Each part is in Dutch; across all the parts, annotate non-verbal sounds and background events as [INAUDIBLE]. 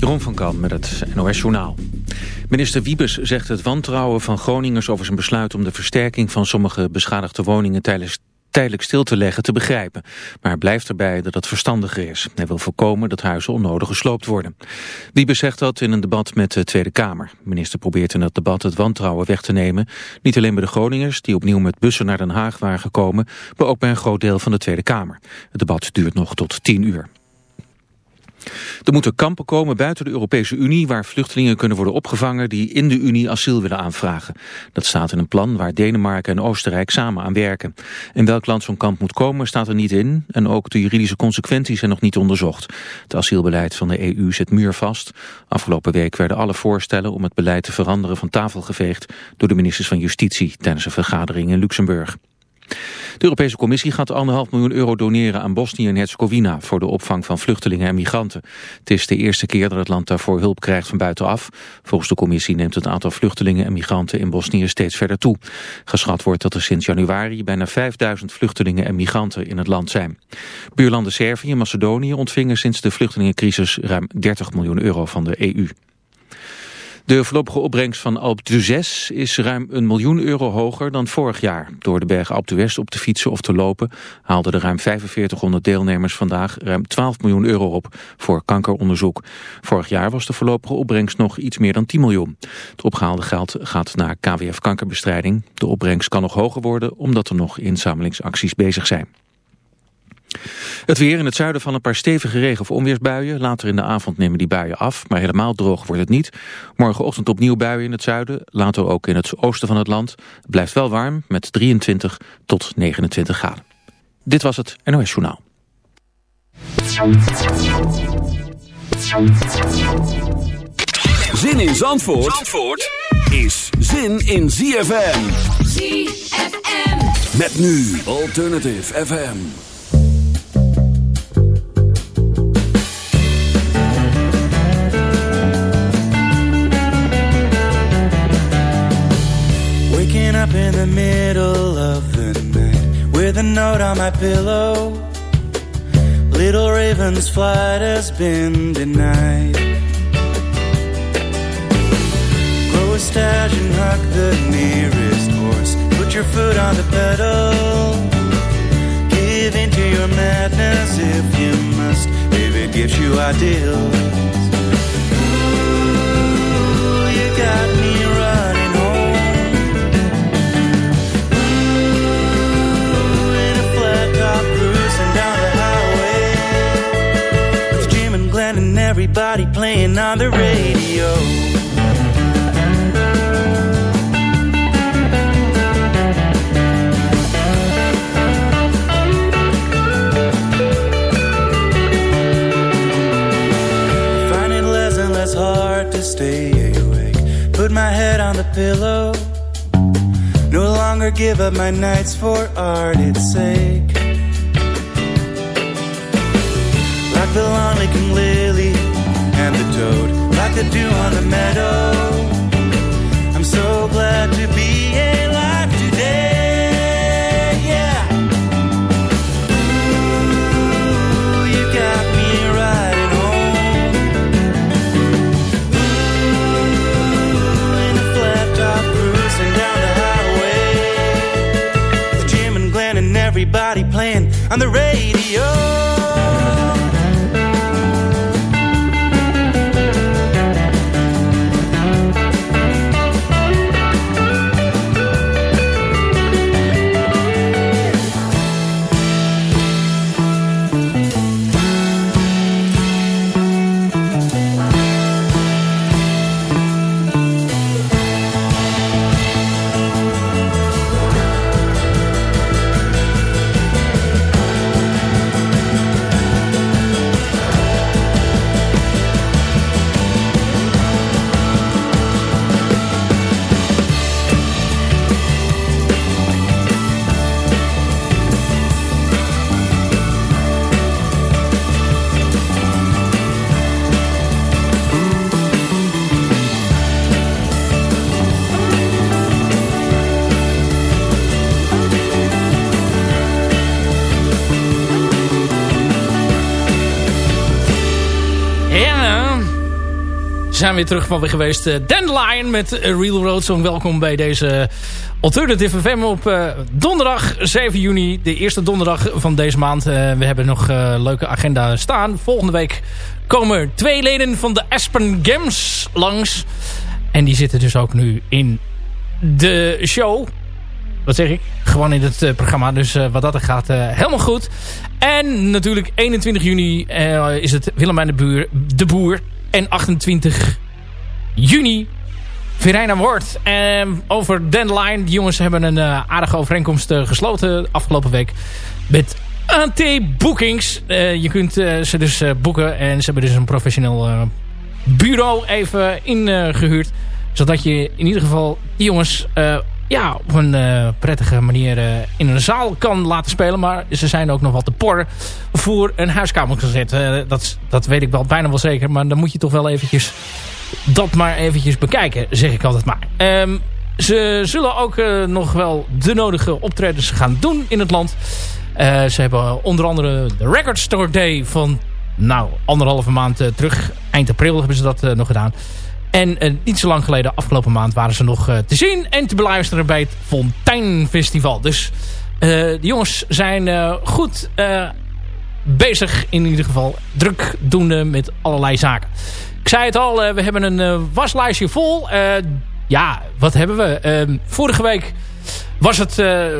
Jeroen van Kam met het NOS Journaal. Minister Wiebes zegt het wantrouwen van Groningers over zijn besluit om de versterking van sommige beschadigde woningen tijdelijk stil te leggen te begrijpen. Maar blijft erbij dat het verstandiger is. Hij wil voorkomen dat huizen onnodig gesloopt worden. Wiebes zegt dat in een debat met de Tweede Kamer. De minister probeert in dat debat het wantrouwen weg te nemen. Niet alleen bij de Groningers, die opnieuw met bussen naar Den Haag waren gekomen, maar ook bij een groot deel van de Tweede Kamer. Het debat duurt nog tot tien uur. Er moeten kampen komen buiten de Europese Unie waar vluchtelingen kunnen worden opgevangen die in de Unie asiel willen aanvragen. Dat staat in een plan waar Denemarken en Oostenrijk samen aan werken. In welk land zo'n kamp moet komen staat er niet in en ook de juridische consequenties zijn nog niet onderzocht. Het asielbeleid van de EU zit muurvast. Afgelopen week werden alle voorstellen om het beleid te veranderen van tafel geveegd door de ministers van Justitie tijdens een vergadering in Luxemburg. De Europese Commissie gaat anderhalf miljoen euro doneren aan Bosnië en Herzegovina voor de opvang van vluchtelingen en migranten. Het is de eerste keer dat het land daarvoor hulp krijgt van buitenaf. Volgens de Commissie neemt het aantal vluchtelingen en migranten in Bosnië steeds verder toe. Geschat wordt dat er sinds januari bijna 5000 vluchtelingen en migranten in het land zijn. Buurlanden Servië en Macedonië ontvingen sinds de vluchtelingencrisis ruim 30 miljoen euro van de EU. De voorlopige opbrengst van Alp d'Huez is ruim een miljoen euro hoger dan vorig jaar. Door de bergen Alp d'Huez op te fietsen of te lopen haalden de ruim 4500 deelnemers vandaag ruim 12 miljoen euro op voor kankeronderzoek. Vorig jaar was de voorlopige opbrengst nog iets meer dan 10 miljoen. Het opgehaalde geld gaat naar KWF kankerbestrijding. De opbrengst kan nog hoger worden omdat er nog inzamelingsacties bezig zijn. Het weer in het zuiden van een paar stevige regen- of onweersbuien. Later in de avond nemen die buien af, maar helemaal droog wordt het niet. Morgenochtend opnieuw buien in het zuiden, later ook in het oosten van het land. Het blijft wel warm met 23 tot 29 graden. Dit was het NOS Journaal. Zin in Zandvoort, Zandvoort is zin in ZFM. ZFM. Met nu Alternative FM. Waking up in the middle of the night with a note on my pillow. Little Raven's flight has been denied. Grow a stash and hug the nearest horse. Put your foot on the pedal. Give into your madness if you must, if it gives you ideals. Everybody playing on the radio. Find it less and less hard to stay awake. Put my head on the pillow. No longer give up my nights for art its sake. Like the and the toad, like the dew on the meadow. I'm so glad to be alive today. Yeah. Ooh, you got me riding home. Ooh, in a flat top cruising down the highway with Jim and Glenn and everybody playing on the radio. Zijn weer terug van weer geweest. Uh, Dandelion met Real Road Song. Welkom bij deze Alternative FM op donderdag 7 juni. De eerste donderdag van deze maand. we hebben nog een leuke agenda staan. Volgende week komen twee leden van de Aspen Games langs. En die zitten dus ook nu in de show. Wat zeg ik? Gewoon in het programma. Dus wat dat er gaat, helemaal goed. En natuurlijk 21 juni is het Willemijn de, Buur, de Boer en 28 juni Verena Woord. En over Dandelion. De jongens hebben een uh, aardige overeenkomst uh, gesloten afgelopen week. Met AT Bookings. Uh, je kunt ze dus boeken. En ze hebben dus een professioneel bureau even ingehuurd. zodat je in ieder geval die jongens ja, op een uh, prettige manier uh, in een zaal kan laten spelen. Maar ze zijn ook nog wat te por voor een huiskamer gezet. Uh, dat, dat weet ik wel bijna wel zeker. Maar dan moet je toch wel eventjes dat maar eventjes bekijken, zeg ik altijd maar. Um, ze zullen ook nog wel de nodige optredens gaan doen in het land. ze hebben onder andere de Record Store Day van nou, anderhalve maand terug. Eind april hebben ze dat nog gedaan. En uh, niet zo lang geleden, afgelopen maand, waren ze nog uh, te zien en te beluisteren bij het Fonteinfestival. Dus uh, de jongens zijn goed bezig, in ieder geval druk doende met allerlei zaken. Ik zei het al, we hebben een waslijstje vol. ja, wat hebben we? Ehm, vorige week was het,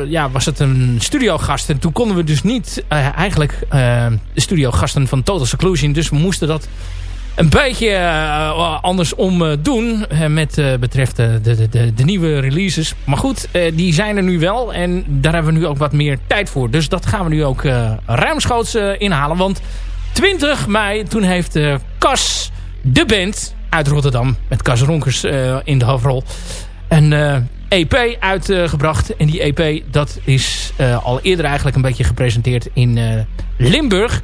ja, was het een studiogast. En toen konden we dus niet eigenlijk de studiogasten van Total Seclusion. Dus we moesten dat een beetje uh, andersom uh, doen uh, met betreft de, de, de, de, nieuwe releases. Maar goed, die zijn er nu wel en daar hebben we nu ook wat meer tijd voor. Dus dat gaan we nu ook ruimschoots inhalen. Want 20 mei, toen heeft Cas, de band uit Rotterdam, met Cas Ronkers in de hoofdrol, een EP uitgebracht. en die EP, dat is al eerder eigenlijk een beetje gepresenteerd in Limburg.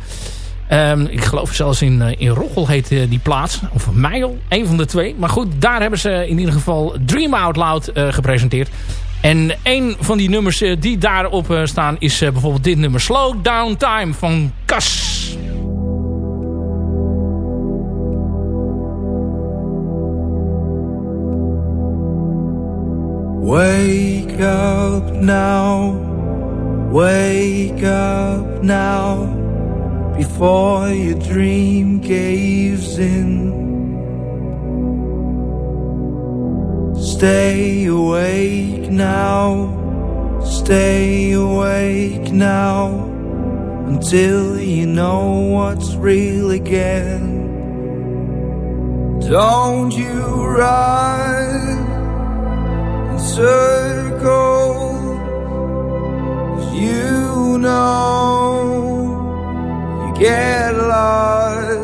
Um, ik geloof zelfs in, uh, in Rochel heet uh, die plaats. Of Meijel, een van de twee. Maar goed, daar hebben ze in ieder geval Dream Out Loud uh, gepresenteerd. En een van die nummers die daarop staan is bijvoorbeeld dit nummer. Slow Down Time van Kas. Wake up now, wake up now before your dream caves in. Stay awake now, stay awake now, until you know what's real again. Don't you run in circles, you know get lost.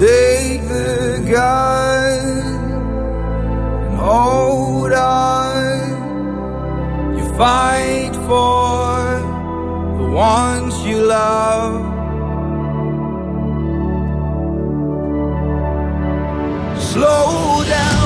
Take the gun and hold on. You fight for the ones you love. Slow down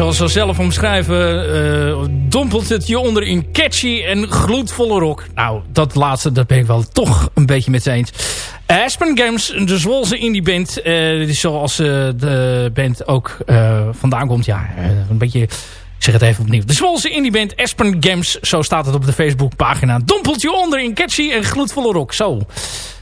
zoals ze zelf omschrijven, uh, dompelt het je onder in catchy en gloedvolle rock. Nou, dat laatste, dat ben ik wel toch een beetje met eens. Aspen Games, de Zwolse indie band, uh, zoals de band ook vandaan komt. Ja, een beetje... Ik zeg het even opnieuw. De Zwolse indie band Aspen Games, zo staat het op de Facebookpagina. Dompelt je onder in catchy en gloedvolle rock. Zo.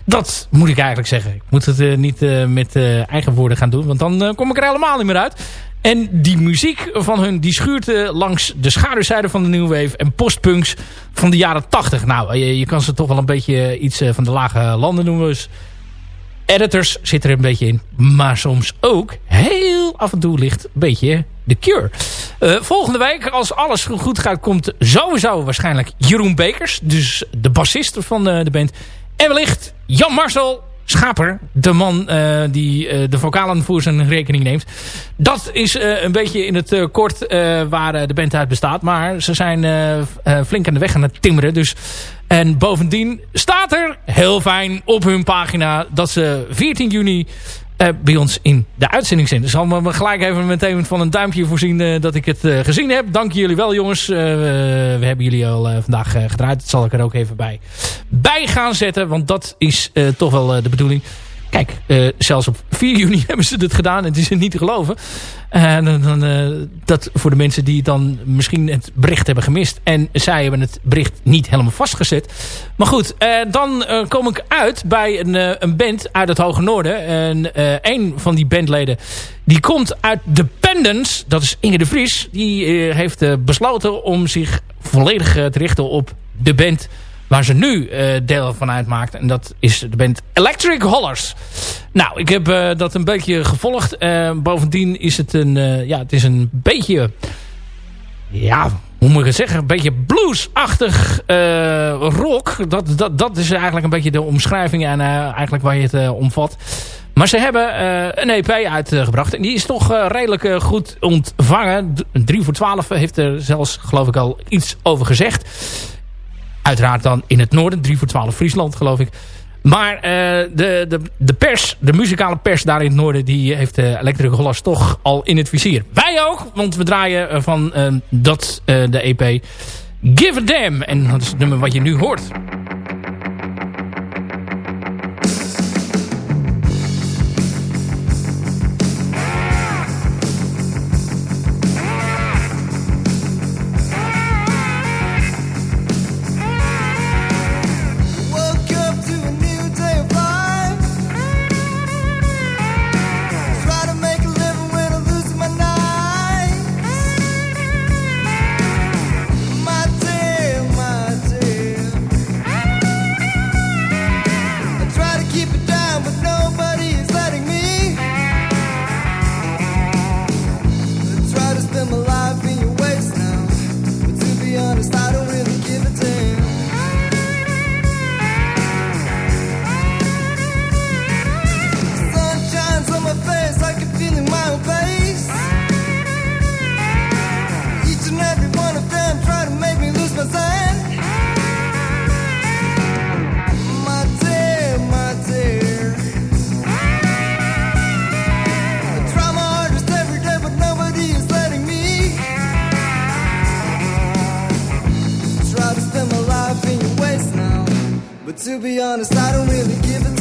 Dat moet ik eigenlijk zeggen. Ik moet het niet met eigen woorden gaan doen. Want dan kom ik er helemaal niet meer uit. En die muziek van hun die schuurt uh, langs de schaduwzijde van de New Wave en postpunks van de jaren 80. Nou, je, kan ze toch wel een beetje iets uh, van de lage landen noemen. Dus editors zit er een beetje in. Maar soms ook heel af en toe ligt een beetje de Cure. Volgende week, als alles goed gaat, komt sowieso waarschijnlijk Jeroen Bekers. Dus de bassist van de band. En wellicht Jan Marcel Schaper, de man uh, die uh, de vocalen voor zijn rekening neemt. Dat is uh, een beetje in het kort waar de band uit bestaat. Maar ze zijn flink aan de weg aan het timmeren. Dus. En bovendien staat er heel fijn op hun pagina dat ze 14 juni uh, bij ons in de uitzending zijn. Dus zal me gelijk even meteen van een duimpje voorzien uh, dat ik het uh, gezien heb. Dank jullie wel jongens. we hebben jullie al vandaag gedraaid. Dat zal ik er ook even bij, bij gaan zetten. Want dat is toch wel de bedoeling. Kijk, uh, zelfs op [LAUGHS] 4 juni hebben ze dit gedaan. En het is niet te geloven. En uh, dan, uh, dat voor de mensen die dan misschien het bericht hebben gemist. En zij hebben het bericht niet helemaal vastgezet. Maar goed, dan kom ik uit bij een, een band uit het Hoge Noorden. En een van die bandleden die komt uit Dependence. Dat is Inge de Vries. Die heeft besloten om zich volledig te richten op de band waar ze nu uh, deel van uitmaakt. En dat is de band Electric Hollers. Nou, ik heb uh, dat een beetje gevolgd. Uh, bovendien is het een, ja, het is een beetje, ja, hoe moet ik het zeggen? Een beetje bluesachtig rock. Dat, dat, dat is eigenlijk een beetje de omschrijving en eigenlijk waar je het omvat. Maar ze hebben een EP uitgebracht. En die is toch redelijk goed ontvangen. 3 voor 12 heeft er zelfs, geloof ik, al iets over gezegd. Uiteraard dan in het noorden. 3 voor 12 Friesland geloof ik. Maar uh, de, de, de pers, de muzikale pers daar in het noorden... die heeft uh, Electric Hollas toch al in het vizier. Wij ook, want we draaien van uh, dat de EP Give a Damn. En dat is het nummer wat je nu hoort. be honest, I don't really give a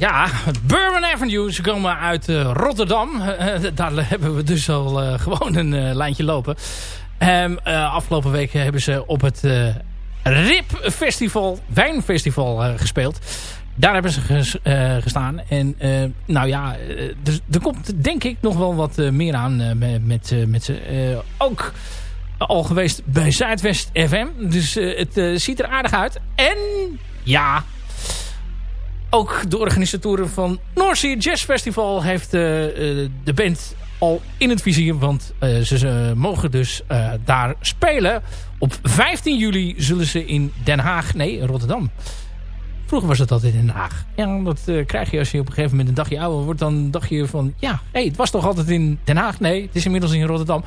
Ja, Bourbon Avenue. Ze komen uit uh, Rotterdam. Uh, [LAUGHS] daar hebben we dus al uh, gewoon een lijntje lopen. Um, afgelopen week hebben ze op het RIP Festival, Wijnfestival gespeeld. Daar hebben ze ges, gestaan. En nou ja, er, er, komt denk ik nog wel wat meer aan met, met ze. ook al geweest bij Zuidwest FM. Dus het ziet er aardig uit. En ja, ook de organisatoren van North Jazz Festival heeft uh, de band al in het vizier. Want uh, ze, ze, mogen dus daar spelen. Op 15 juli zullen ze in Den Haag... Nee, Rotterdam. Vroeger was het altijd in Den Haag. Ja, dat krijg je als je op een gegeven moment een dagje ouder wordt. Dan dacht je van... Ja, hey, het was toch altijd in Den Haag? Nee, het is inmiddels in Rotterdam.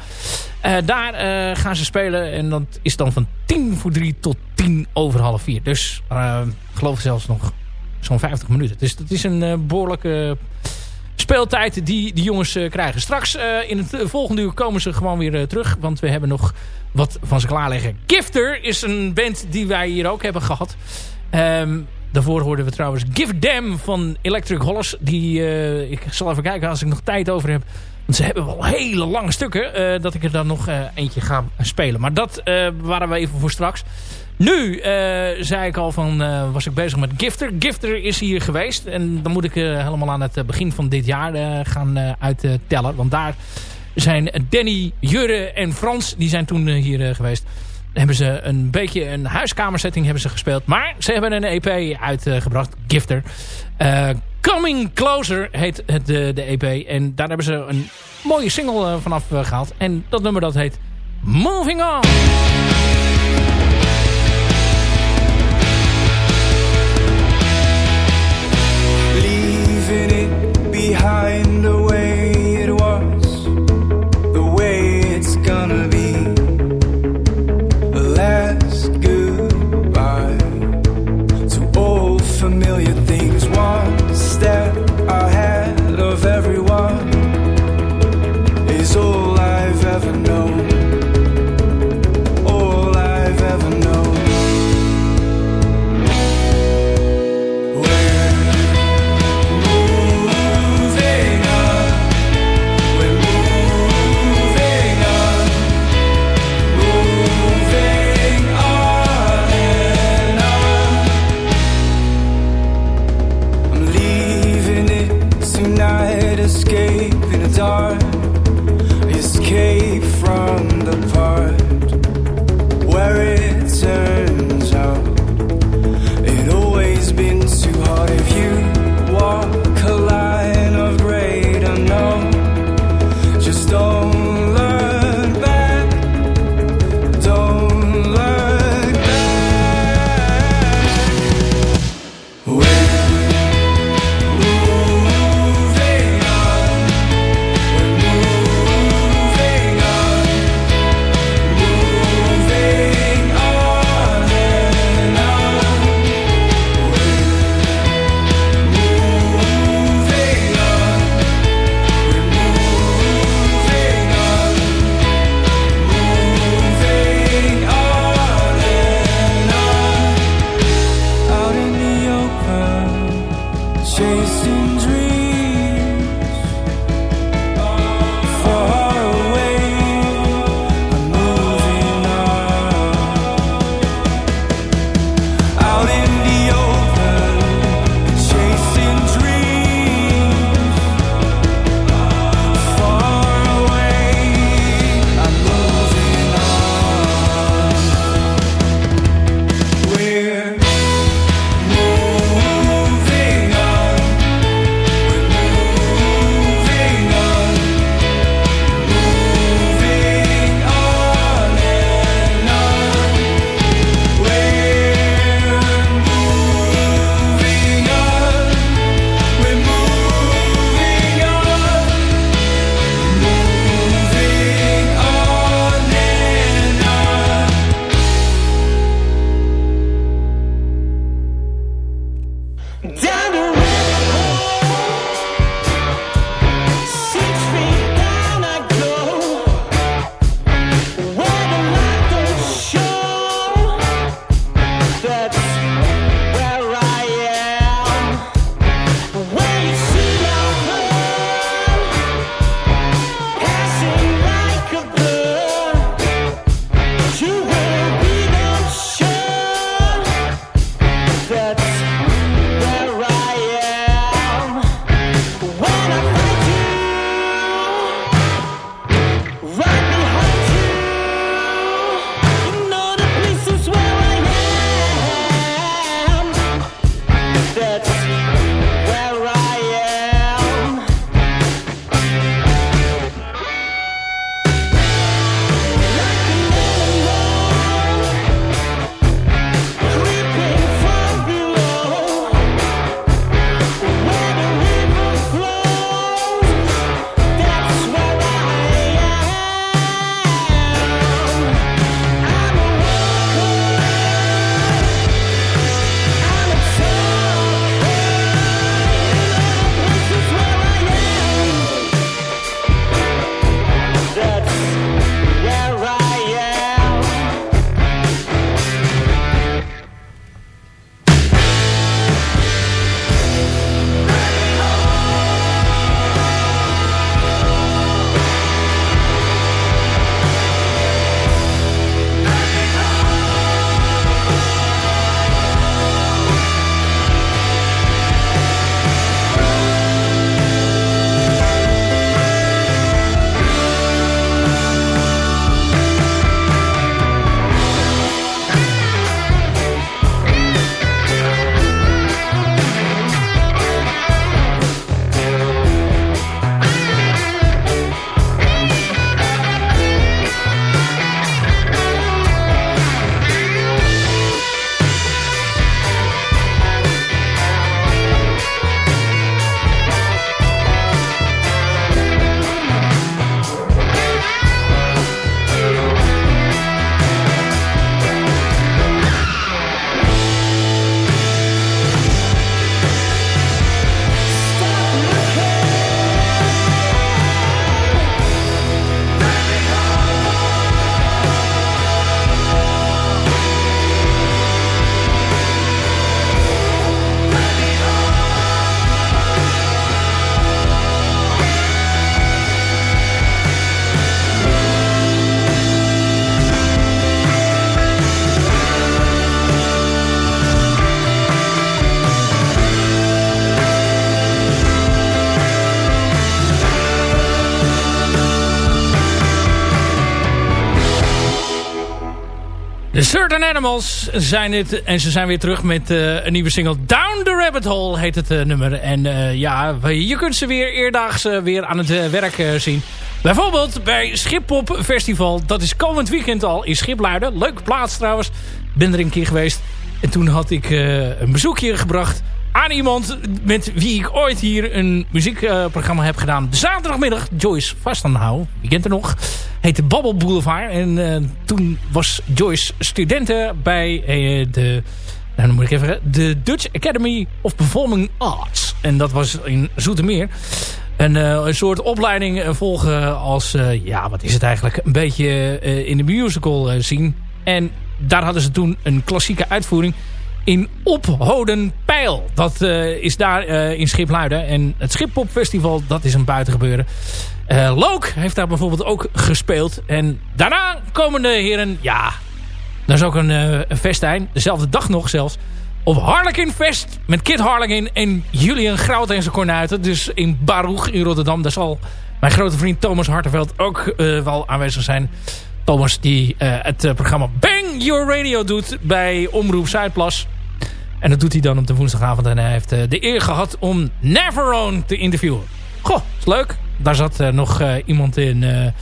daar gaan ze spelen. En dat is dan van 10 voor 3 tot 10 over half 4. Dus geloof zelfs nog zo'n 50 minuten. Dus dat is een uh, behoorlijke speeltijd die die jongens uh, krijgen. Straks uh, in het volgende uur komen ze gewoon weer terug. Want we hebben nog wat van ze klaarleggen. Gifter is een band die wij hier ook hebben gehad. Um, daarvoor hoorden we trouwens Give Them van Electric Hollis. Die, ik zal even kijken als ik nog tijd over heb. Ze hebben wel hele lange stukken. dat ik er dan nog eentje ga spelen. Maar dat waren we even voor straks. Nu zei ik al van, was ik bezig met Gifter. Gifter is hier geweest. En dan moet ik helemaal aan het begin van dit jaar gaan uittellen. Want daar zijn Danny, Jurre en Frans, die zijn toen hier geweest. Hebben ze een beetje een huiskamersetting hebben ze gespeeld. Maar ze hebben een EP uitgebracht, Gifter. Coming Closer heet het, de, de EP. En daar hebben ze een mooie single vanaf gehaald. En dat nummer dat heet Moving On. behind way it Certain Animals zijn dit. En ze zijn weer terug met uh, een nieuwe single. Down the Rabbit Hole heet het uh, nummer. En uh, ja, je kunt ze weer eerdaags weer aan het werk zien. Bijvoorbeeld bij Schippop Festival. Dat is komend weekend al in Schipluiden. Leuke plaats trouwens. Ben er een keer geweest. En toen had ik een bezoekje gebracht aan iemand met wie ik ooit hier een muziekprogramma heb gedaan. Zaterdagmiddag, Joyce Vastenhouw, wie kent er nog, heette Babbel Boulevard. En uh, toen was Joyce studenten bij uh, de, nou, moet ik even, de Dutch Academy of Performing Arts. En dat was in Zoetermeer. Een, uh, een soort opleiding volgen als, ja, wat is het eigenlijk, een beetje in de musical zien. En daar hadden ze toen een klassieke uitvoering in Ophodenpeil. Dat uh, is daar uh, in Schipluiden. En het Schippopfestival, dat is een buitengebeuren. Uh, Look heeft daar bijvoorbeeld ook gespeeld. En daarna komen de heren, ja, dat is ook een, een festijn. Dezelfde dag nog zelfs. Op Harlequin Fest met Kit Harlequin en Julian Grout en zijn kornuiten. Dus in Baruch in Rotterdam. Daar zal mijn grote vriend Thomas Hartenveld ook wel aanwezig zijn. Thomas die uh, het uh, programma Bang Your Radio doet bij Omroep Zuidplas. En dat doet hij dan op de woensdagavond. En hij heeft uh, de eer gehad om Neverone te interviewen. Goh, is leuk. Daar zat nog iemand in...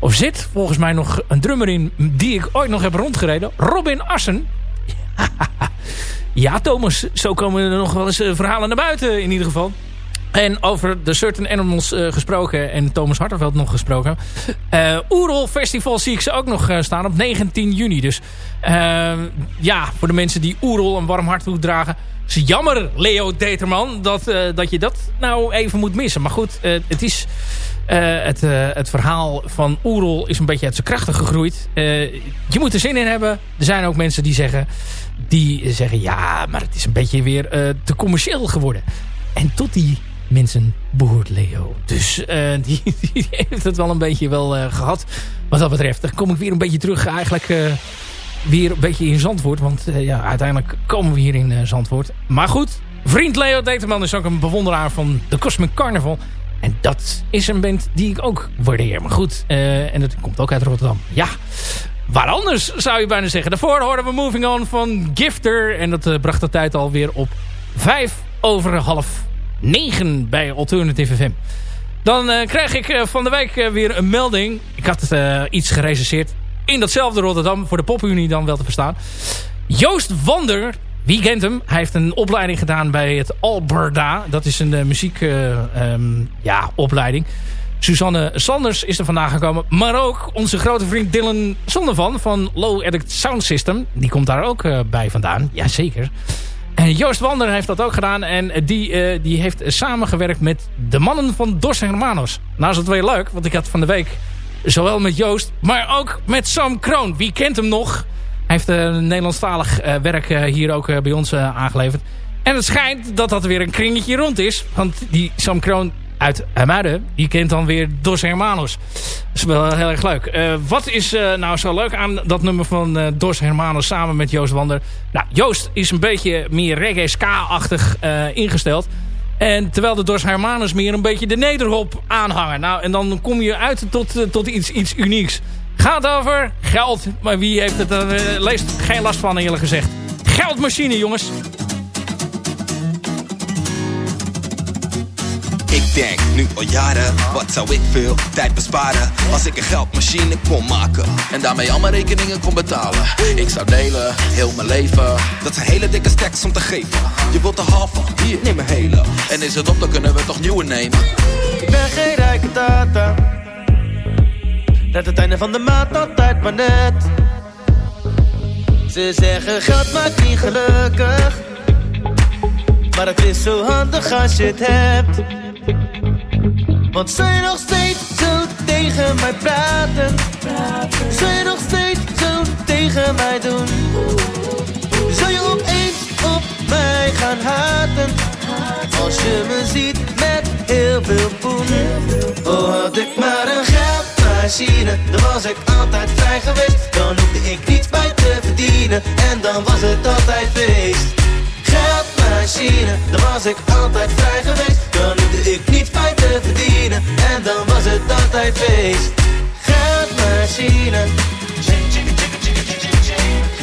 of zit volgens mij nog een drummer in... die ik ooit nog heb rondgereden. Robin Assen. [LAUGHS] ja, Thomas. Zo komen er nog wel eens verhalen naar buiten in ieder geval. En over de Certain Animals uh, gesproken en Thomas Harterveld nog gesproken. Uh, Oerol Festival zie ik ze ook nog uh, staan op 19 juni. Dus ja, voor de mensen die Oerol een warm hart toedragen. Is jammer, Leo Determan, dat, dat je dat nou even moet missen. Maar goed, het is... het, het verhaal van Oerol is een beetje uit zijn krachten gegroeid. je moet er zin in hebben. Er zijn ook mensen die zeggen... Die zeggen, ja, maar het is een beetje weer te commercieel geworden. En tot die mensen behoort Leo. Dus [LAUGHS] uh, die, heeft het wel een beetje wel uh, gehad. Wat dat betreft. Dan kom ik weer een beetje terug eigenlijk uh, weer een beetje in Zandvoort. Want ja, uiteindelijk komen we hier in Zandvoort. Maar goed, vriend Leo Determan is ook een bewonderaar van de Cosmic Carnival. En dat is een band die ik ook waardeer. Maar goed, en dat komt ook uit Rotterdam. Ja, waar anders zou je bijna zeggen. Daarvoor hoorden we Moving On van Gifter. En dat bracht de tijd alweer op vijf over half 9 bij Alternative FM. Dan uh, krijg ik uh, van de week uh, weer een melding. Ik had iets gerecenseerd in datzelfde Rotterdam. Voor de popunie dan wel te verstaan. Joost Wander, wie kent hem? Hij heeft een opleiding gedaan bij het Alberda. Dat is een muziek um, ja, opleiding. Suzanne Sanders is er vandaag gekomen. Maar ook onze grote vriend Dylan Zondervan van Low Edit Sound System. Die komt daar ook bij vandaan. Jazeker. En Joost Wander heeft dat ook gedaan. En die, uh, die heeft samengewerkt met de mannen van Dos Hermanos. Nou is het weer leuk, want ik had van de week zowel met Joost, maar ook met Sam Kroon. Wie kent hem nog? Hij heeft een Nederlandstalig uh, werk hier ook bij ons aangeleverd. En het schijnt dat dat weer een kringetje rond is. Want die Sam Kroon uit Muiden. Die kent dan weer Dos Hermanos. Dat is wel heel erg leuk. Uh, wat is uh, nou zo leuk aan dat nummer van uh, Dos Hermanos samen met Joost Wander? Nou, Joost is een beetje meer reggae ska-achtig ingesteld. En terwijl de Dos Hermanos meer een beetje de nederhop aanhangen. Nou, en dan kom je uit tot, tot iets, iets unieks. Gaat over geld. Maar wie heeft het dan? leest geen last van eerlijk gezegd. Geldmachine, jongens. Denk nu al jaren, wat zou ik veel tijd besparen? Als ik een geldmachine kon maken En daarmee al mijn rekeningen kon betalen. Ik zou delen, heel mijn leven Dat zijn hele dikke stacks om te geven. Je wilt de halve, hier, neem mijn hele En is het op, dan kunnen we toch nieuwe nemen. Ik ben geen rijke tata. Net het einde van de maand altijd maar net. Ze zeggen geld maakt niet gelukkig maar het is zo handig als je het hebt want zij nog steeds zo tegen mij praten. Zij nog steeds zo tegen mij doen. Zou je opeens op mij gaan haten? Als je me ziet met heel veel poen. Oh, had ik maar een geldmachine, dan was ik altijd vrij geweest. Dan hoefde ik niets bij te verdienen en dan was het altijd feest machine. Dan was ik altijd vrij geweest. Dan hoefde ik niet feiten te verdienen. En dan was het altijd feest. Geldmachine.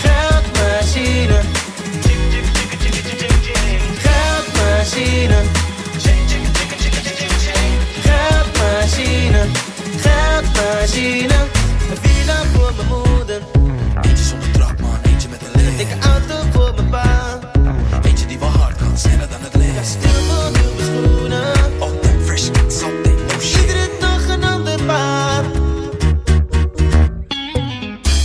Geldmachine. Geldmachine. Geldmachine. Geldmachine. Een villa voor mijn moeder? Eentje zonder trap man, eentje met een licht. Een dikke auto voor mijn baan.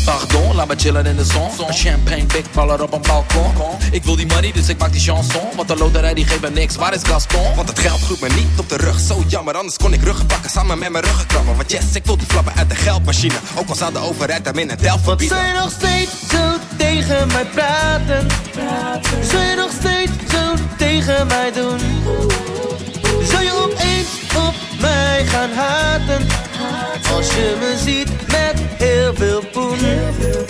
Oh, chillen in de zon. Een champagne big baller op een balkon. Ik wil die money, dus ik maak die chanson. Want de loterij die geeft me niks, waar is Gaston? Want het geld groeit me niet op de rug, zo jammer. Anders kon ik ruggen pakken samen met mijn ruggenkrabben. Want yes, ik wil de flappen uit de geldmachine. Ook al zou de overheid hem in het delft verbieden. je nog steeds zo tegen mij praten. praten. je nog steeds tegen mij doen. Zou je opeens op mij gaan haten? Als je me ziet met heel veel poen.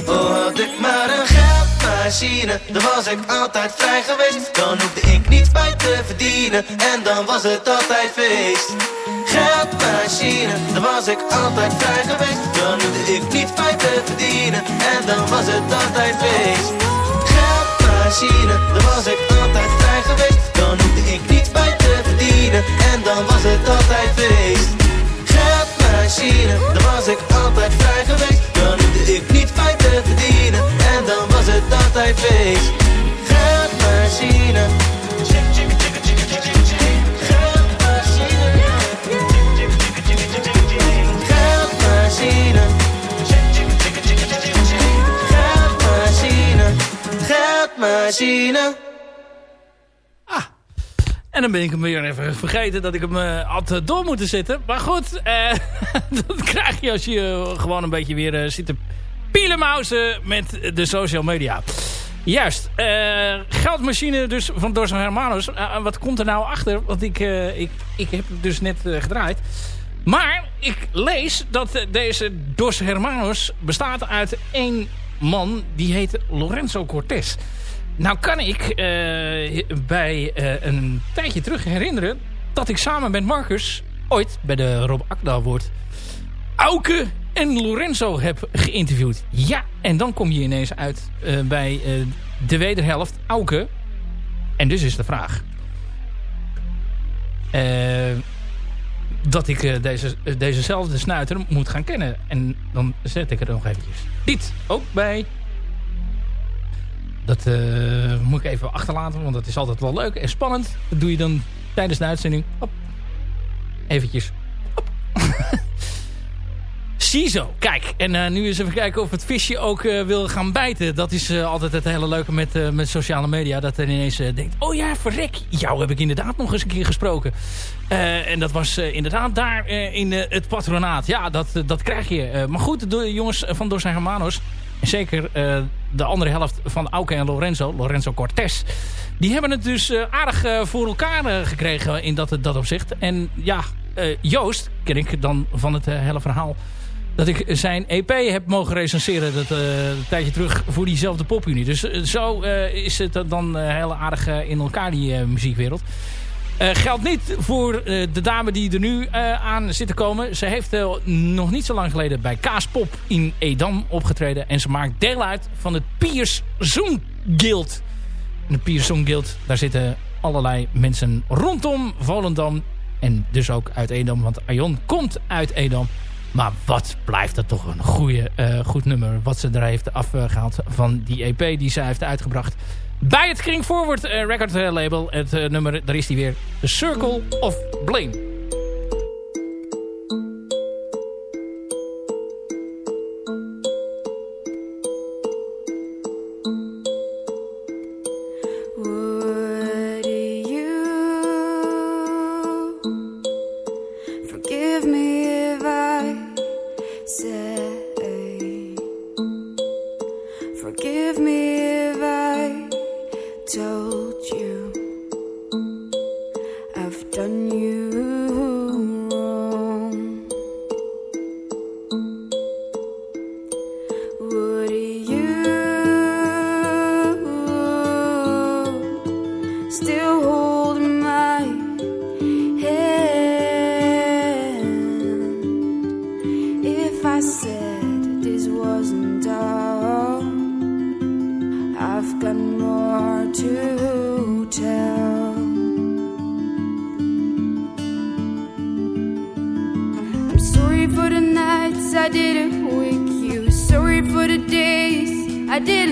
Oh, had ik maar een geldmachine, dan was ik altijd vrij geweest. Dan hoefde ik niets bij te verdienen en dan was het altijd feest. Geldmachine, dan was ik altijd vrij geweest. Dan hoefde ik niets bij te verdienen en dan was het altijd feest. Geldmachine, dan was ik altijd vrij geweest. Dan hoefde ik niets bij te verdienen en dan was het altijd feest. Geldmachine, dan was ik altijd vrij geweest. Dan hoefde ik niets bij te verdienen en dan was het altijd feest. Ben ik hem weer even vergeten dat ik hem eh, had eh, door moeten zetten. Maar goed, eh, [LAUGHS] dat krijg je als je gewoon een beetje weer zit te pielemausen met de social media. Juist, geldmachine dus van Dos Hermanos. Wat komt er nou achter? Want ik, ik, ik heb dus net gedraaid. Maar ik lees dat deze Dos Hermanos bestaat uit één man. Die heet Lorenzo Cortés. Nou kan ik eh, bij eh, een tijdje terug herinneren... dat ik samen met Marcus ooit bij de Rob Akda Award... Auke en Lorenzo heb geïnterviewd. Ja, en dan kom je ineens uit eh, bij de wederhelft Auke. En dus is de vraag... dat ik deze, dezezelfde snuiter moet gaan kennen. En dan zet ik er nog eventjes dit ook bij. Dat eh, moet ik even achterlaten, want dat is altijd wel leuk en spannend. Dat doe je dan tijdens de uitzending. Hop. Eventjes. Hop. [LAUGHS] Ziezo, kijk. En eh, nu eens even kijken of het visje ook eh, wil gaan bijten. Dat is altijd het hele leuke met, met sociale media. Dat er ineens denkt, oh ja, verrek. Jou heb ik inderdaad nog eens een keer gesproken. En dat was inderdaad daar in het patronaat. Ja, dat, dat krijg je. Maar goed, de jongens van Dos Hermanos... en zeker de andere helft van Auke en Lorenzo, Lorenzo Cortés... die hebben het dus eh, aardig eh, voor elkaar eh, gekregen in dat, dat opzicht. En ja, Joost ken ik dan van het hele verhaal... dat ik zijn EP heb mogen recenseren dat, eh, een tijdje terug voor diezelfde popunie. Dus zo is het dan heel aardig in elkaar, die muziekwereld. Eh, geldt niet voor eh, de dame die er nu eh, aan zit te komen. Ze heeft nog niet zo lang geleden bij Kaaspop in Edam opgetreden. En ze maakt deel uit van het Piers Zoom Guild. En de Piers Zoom Guild, daar zitten allerlei mensen rondom Volendam. En dus ook uit Edam, want Aion komt uit Edam. Maar wat blijft dat toch een goede, goed nummer. Wat ze er heeft afgehaald van die EP die ze heeft uitgebracht. Bij het Kring Forward eh, record eh, label. Het eh, nummer, daar is die weer. The Circle of Blame. did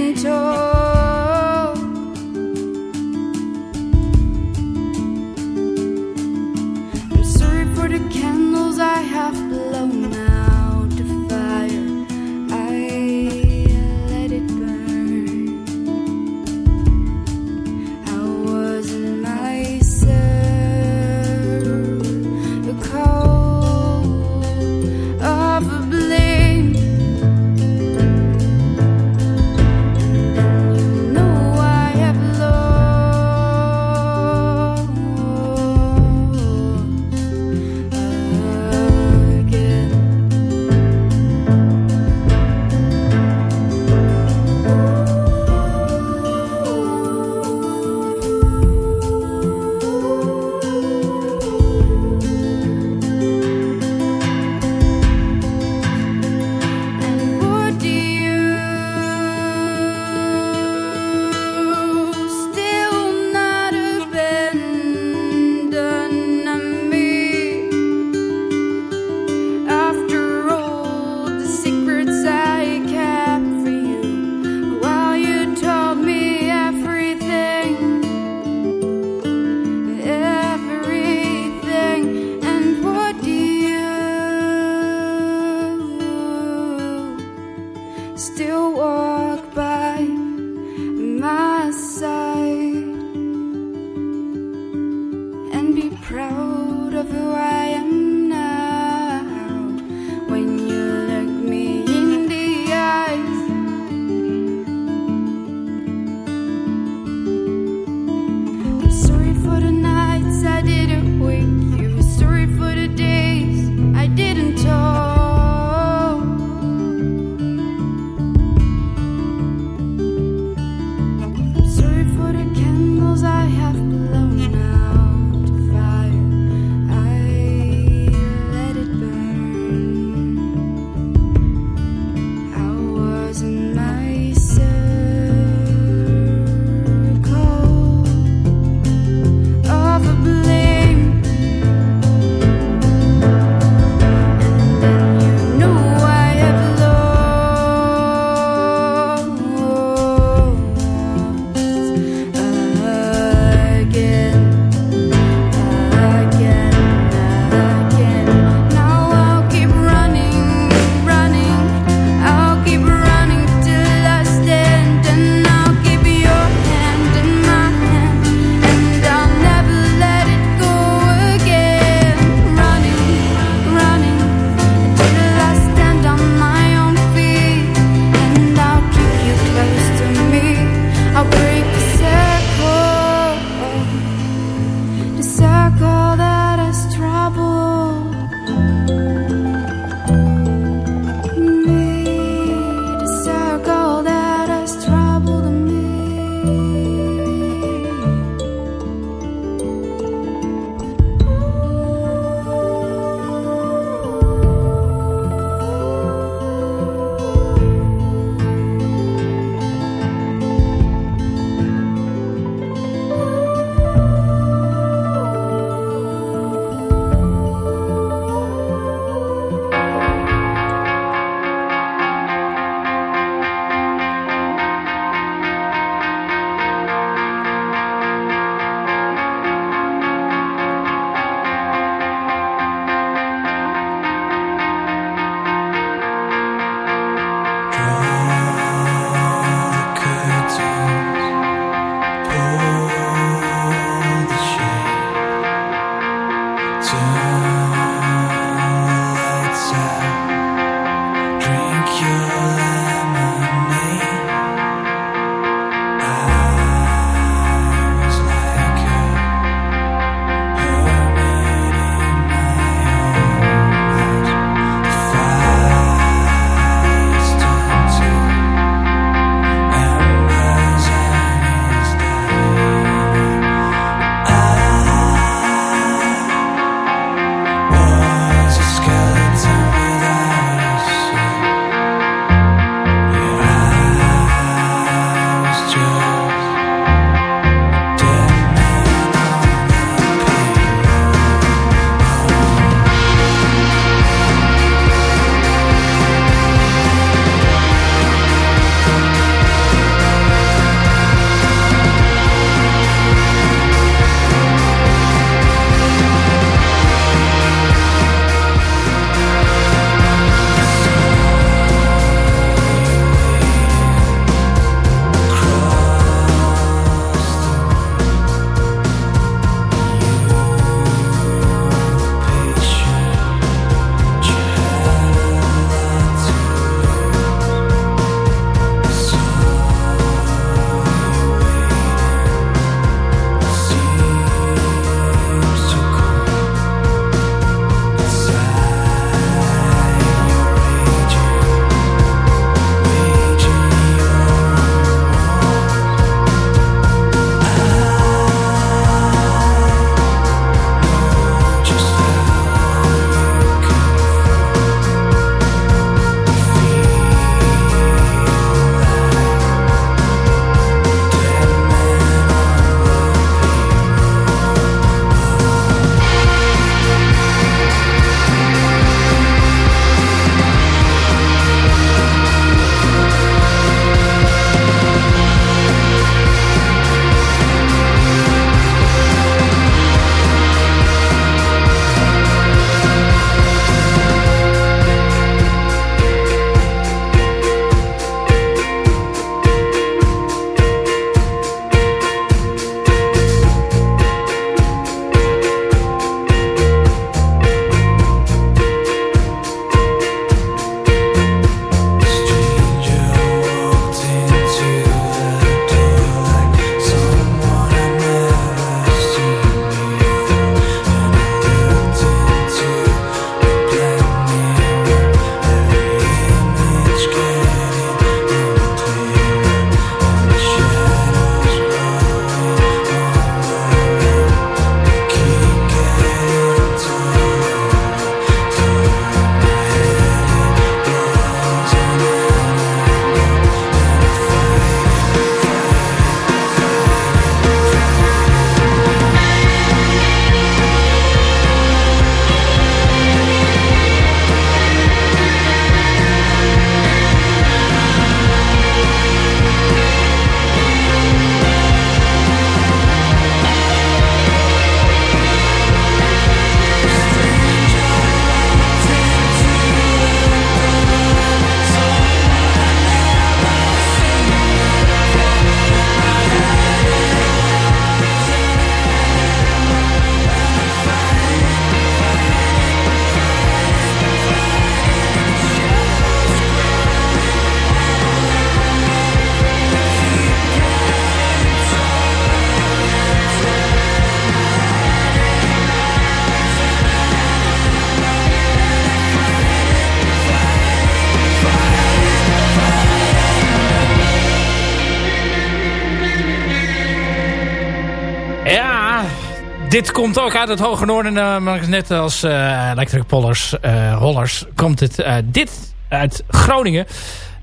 komt ook uit het Hoge Noorden. Uh, maar net als uh, Electric Pollers, Hollers komt het dit uit Groningen.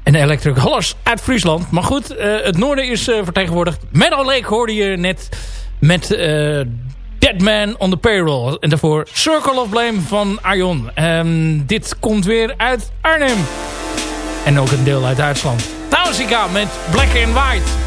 En Electric Hollers uit Friesland. Maar goed, het noorden is vertegenwoordigd. Meadow Lake hoorde je net met Dead Man on the Payroll. En daarvoor Circle of Blame van Arjon. Um, dit komt weer uit Arnhem. En ook een deel uit Duitsland. Nausicaa met Black and White.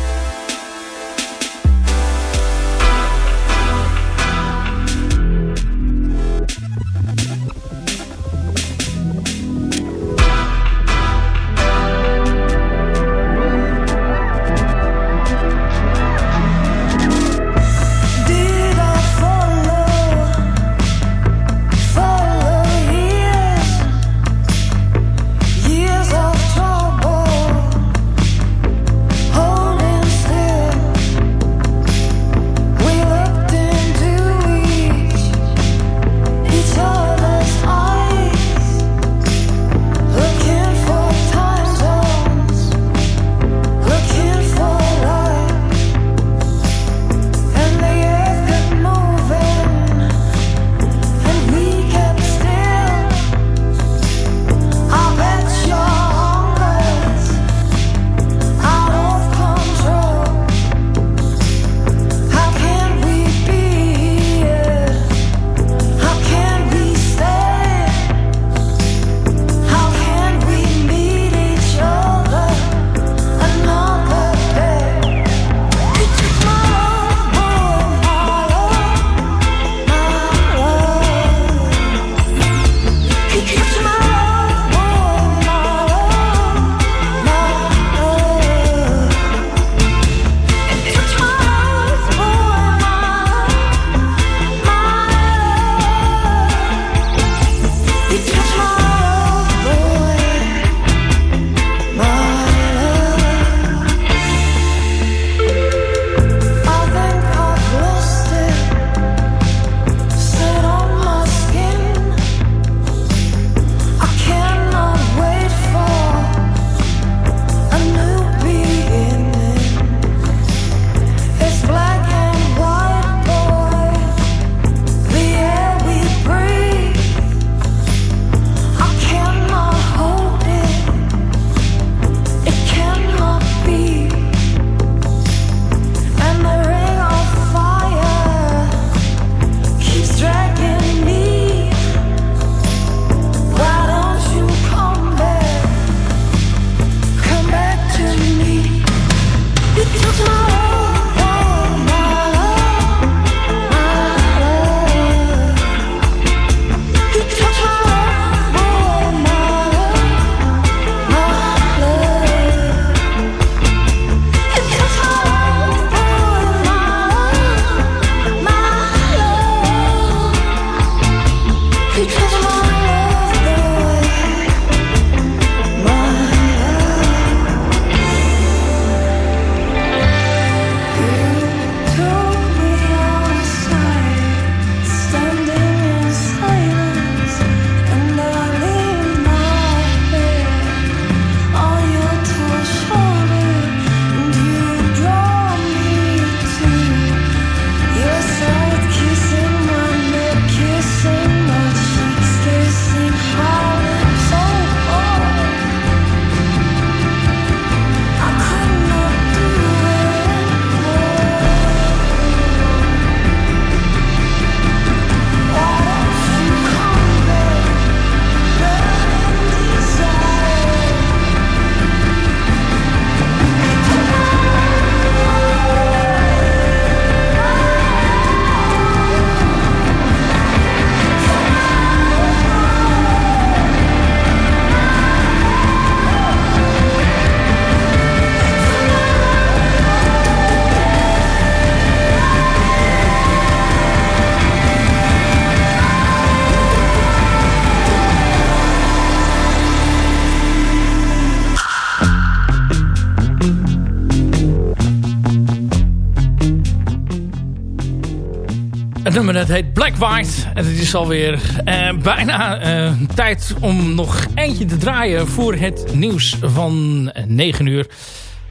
Black White. En het is alweer uh, bijna uh, tijd om nog eentje te draaien voor het nieuws van 9 uur.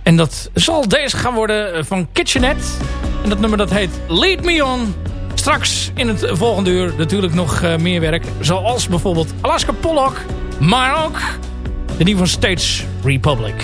En dat zal deze gaan worden van Kitchenette. En dat nummer dat heet Lead Me On. straks in het volgende uur natuurlijk nog uh, meer werk. Zoals bijvoorbeeld Alaska Pollock. Maar ook de nieuwe van States Republic.